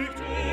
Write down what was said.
Licht